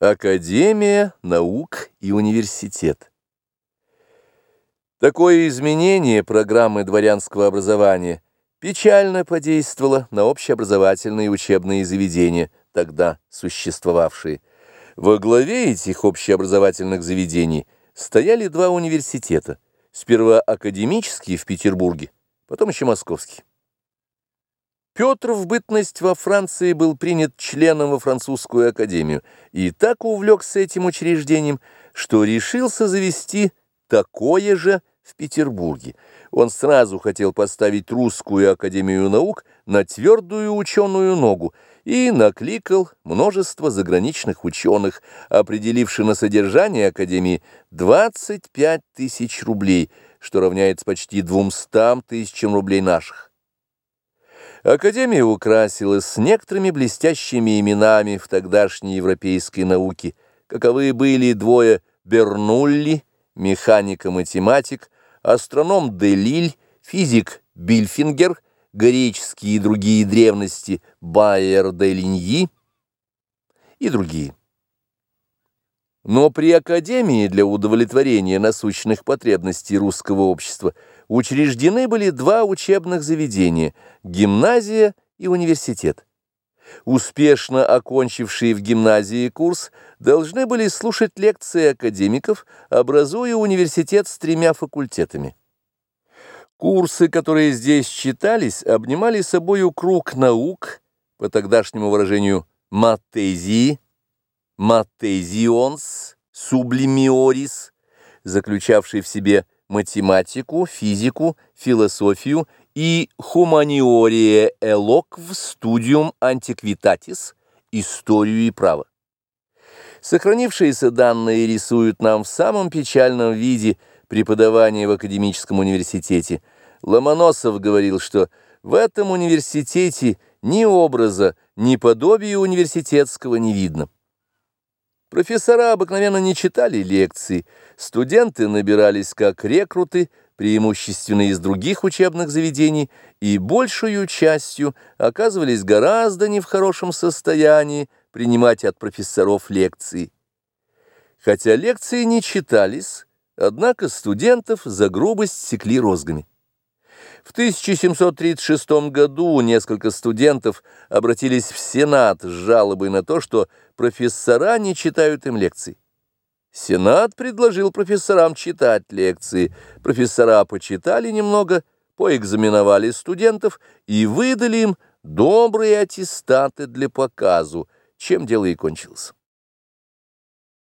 Академия наук и университет. Такое изменение программы дворянского образования печально подействовало на общеобразовательные учебные заведения, тогда существовавшие. Во главе этих общеобразовательных заведений стояли два университета, сперва академический в Петербурге, потом еще московский. Петр в бытность во Франции был принят членом во французскую академию и так увлекся этим учреждением, что решился завести такое же в Петербурге. Он сразу хотел поставить русскую академию наук на твердую ученую ногу и накликал множество заграничных ученых, определивши на содержание академии 25 тысяч рублей, что равняется почти 200 тысячам рублей наших. Академия украсилась некоторыми блестящими именами в тогдашней европейской науке, каковы были двое Бернулли, механик-математик, астроном Делиль, физик Бильфингер, греческие и другие древности Байер де Линьи и другие. Но при Академии для удовлетворения насущных потребностей русского общества учреждены были два учебных заведения – гимназия и университет. Успешно окончившие в гимназии курс должны были слушать лекции академиков, образуя университет с тремя факультетами. Курсы, которые здесь читались, обнимали собою круг наук, по тогдашнему выражению «матезии», «матезионс», «сублимиорис», заключавший в себе математику, физику, философию и «humaniore eloquv studium antiquitatis» историю и право. Сохранившиеся данные рисуют нам в самом печальном виде преподавание в академическом университете. Ломоносов говорил, что в этом университете ни образа, ни подобия университетского не видно. Профессора обыкновенно не читали лекции, студенты набирались как рекруты, преимущественно из других учебных заведений, и большую частью оказывались гораздо не в хорошем состоянии принимать от профессоров лекции. Хотя лекции не читались, однако студентов за грубость секли розгами. В 1736 году несколько студентов обратились в Сенат с жалобой на то, что профессора не читают им лекций. Сенат предложил профессорам читать лекции. Профессора почитали немного, поэкзаменовали студентов и выдали им добрые аттестаты для показу, чем дело и кончилось.